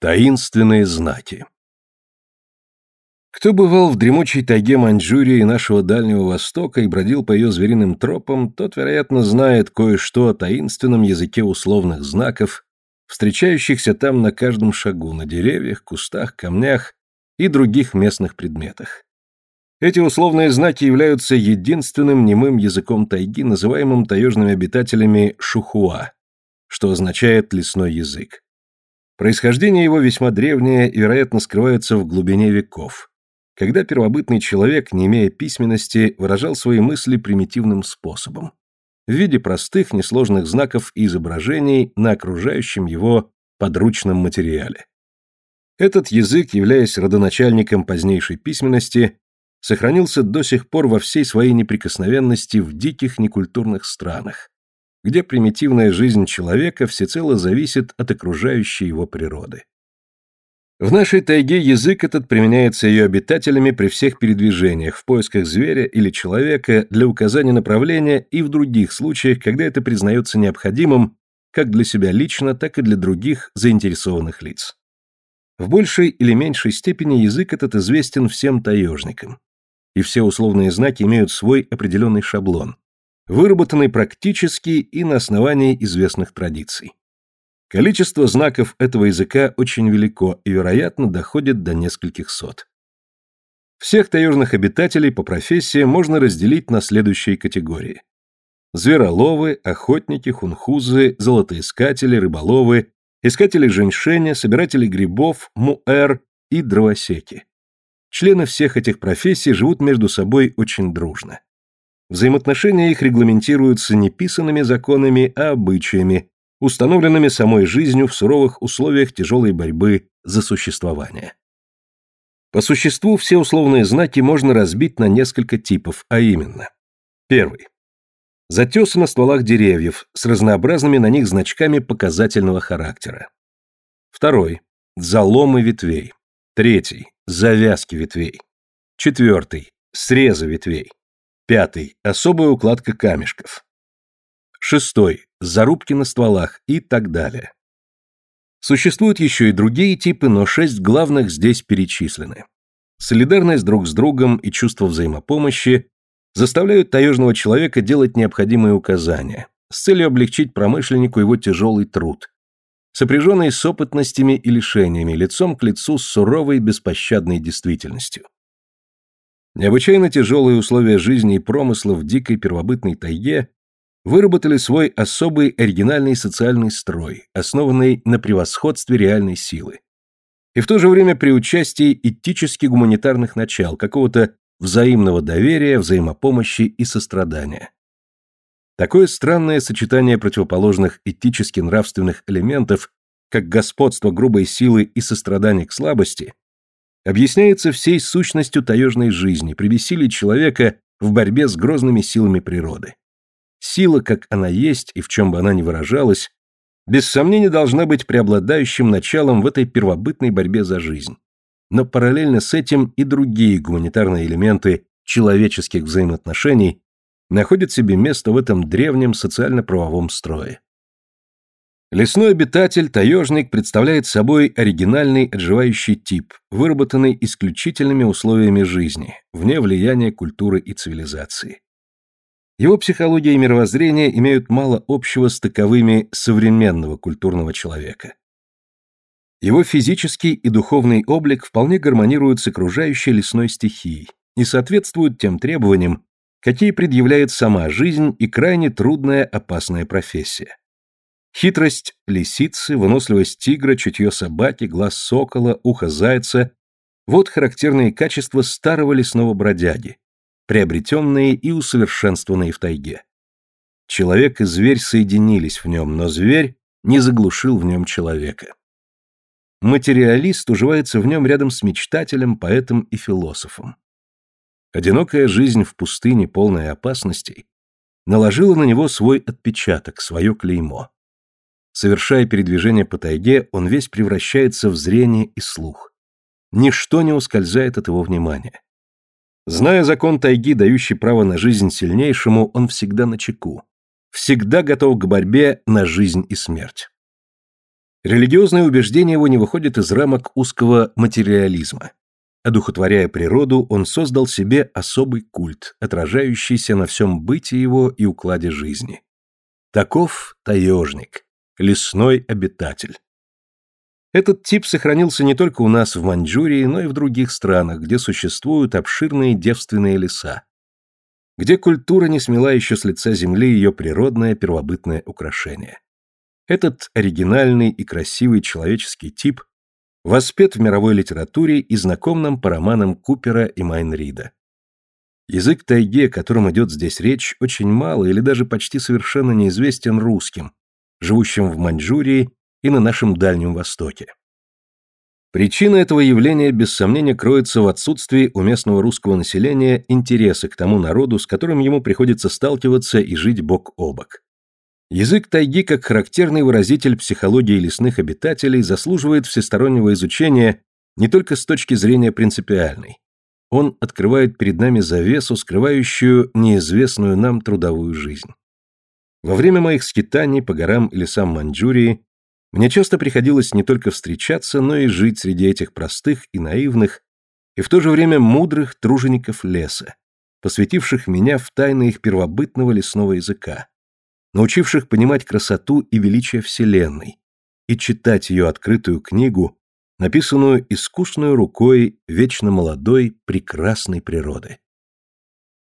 Таинственные знаки. Кто бывал в дремучей тайге Маньчжурии нашего Дальнего Востока и бродил по ее звериным тропам, тот, вероятно, знает кое-что о таинственном языке условных знаков, встречающихся там на каждом шагу, на деревьях, кустах, камнях и других местных предметах. Эти условные знаки являются единственным немым языком тайги, называемым таежными обитателями шухуа, что означает «лесной язык». Происхождение его весьма древнее и, вероятно, скрывается в глубине веков, когда первобытный человек, не имея письменности, выражал свои мысли примитивным способом, в виде простых, несложных знаков и изображений на окружающем его подручном материале. Этот язык, являясь родоначальником позднейшей письменности, сохранился до сих пор во всей своей неприкосновенности в диких некультурных странах, где примитивная жизнь человека всецело зависит от окружающей его природы. В нашей тайге язык этот применяется ее обитателями при всех передвижениях, в поисках зверя или человека, для указания направления и в других случаях, когда это признается необходимым как для себя лично, так и для других заинтересованных лиц. В большей или меньшей степени язык этот известен всем таежникам. И все условные знаки имеют свой определенный шаблон, выработанный практически и на основании известных традиций. Количество знаков этого языка очень велико и, вероятно, доходит до нескольких сот. Всех таежных обитателей по профессии можно разделить на следующие категории. Звероловы, охотники, хунхузы, золотоискатели, рыболовы, искатели женьшеня, собиратели грибов, муэр и дровосеки. Члены всех этих профессий живут между собой очень дружно. Взаимоотношения их регламентируются не писанными законами, а обычаями, установленными самой жизнью в суровых условиях тяжелой борьбы за существование. По существу все условные знаки можно разбить на несколько типов, а именно. Первый. Затесы на стволах деревьев с разнообразными на них значками показательного характера. Второй. Заломы ветвей. Третий. Завязки ветвей. Четвертый. Срезы ветвей. Пятый. Особая укладка камешков. Шестой. Зарубки на стволах и так далее. Существуют еще и другие типы, но шесть главных здесь перечислены. Солидарность друг с другом и чувство взаимопомощи заставляют таежного человека делать необходимые указания с целью облегчить промышленнику его тяжелый труд, сопряженный с опытностями и лишениями, лицом к лицу с суровой беспощадной действительностью. Необычайно тяжелые условия жизни и промысла в дикой первобытной тайге выработали свой особый оригинальный социальный строй, основанный на превосходстве реальной силы. И в то же время при участии этически-гуманитарных начал, какого-то взаимного доверия, взаимопомощи и сострадания. Такое странное сочетание противоположных этически-нравственных элементов, как господство грубой силы и сострадание к слабости, объясняется всей сущностью таежной жизни, при бессилии человека в борьбе с грозными силами природы. Сила, как она есть и в чем бы она ни выражалась, без сомнения должна быть преобладающим началом в этой первобытной борьбе за жизнь. Но параллельно с этим и другие гуманитарные элементы человеческих взаимоотношений находят себе место в этом древнем социально-правовом строе. Лесной обитатель, таежник, представляет собой оригинальный отживающий тип, выработанный исключительными условиями жизни, вне влияния культуры и цивилизации. Его психология и мировоззрение имеют мало общего с таковыми современного культурного человека. Его физический и духовный облик вполне гармонируют с окружающей лесной стихией и соответствуют тем требованиям, какие предъявляет сама жизнь и крайне трудная опасная профессия. Хитрость лисицы, выносливость тигра, чутье собаки, глаз сокола, ухо зайца – вот характерные качества старого лесного бродяги, приобретенные и усовершенствованные в тайге. Человек и зверь соединились в нем, но зверь не заглушил в нем человека. Материалист уживается в нем рядом с мечтателем, поэтом и философом. Одинокая жизнь в пустыне, полная опасностей, наложила на него свой отпечаток, свое клеймо. Совершая передвижение по тайге, он весь превращается в зрение и слух. Ничто не ускользает от его внимания. Зная закон тайги, дающий право на жизнь сильнейшему, он всегда на чеку, всегда готов к борьбе на жизнь и смерть. Религиозные убеждения его не выходят из рамок узкого материализма. Одухотворяя природу, он создал себе особый культ, отражающийся на всем быте его и укладе жизни. Таков таежник, лесной обитатель. Этот тип сохранился не только у нас в Маньчжурии, но и в других странах, где существуют обширные девственные леса, где культура не смела еще с лица земли ее природное первобытное украшение. Этот оригинальный и красивый человеческий тип воспет в мировой литературе и знаком нам по романам Купера и Майнрида. Язык тайги, о котором идет здесь речь, очень мало или даже почти совершенно неизвестен русским, живущим в Маньчжурии и на нашем Дальнем Востоке. Причина этого явления без сомнения кроется в отсутствии у местного русского населения интереса к тому народу, с которым ему приходится сталкиваться и жить бок о бок. Язык тайги, как характерный выразитель психологии лесных обитателей, заслуживает всестороннего изучения не только с точки зрения принципиальной. Он открывает перед нами завесу, скрывающую неизвестную нам трудовую жизнь. Во время моих скитаний по горам и лесам Маньчжурии мне часто приходилось не только встречаться, но и жить среди этих простых и наивных, и в то же время мудрых тружеников леса, посвятивших меня в тайны их первобытного лесного языка, научивших понимать красоту и величие Вселенной и читать ее открытую книгу, написанную искусной рукой вечно молодой, прекрасной природы.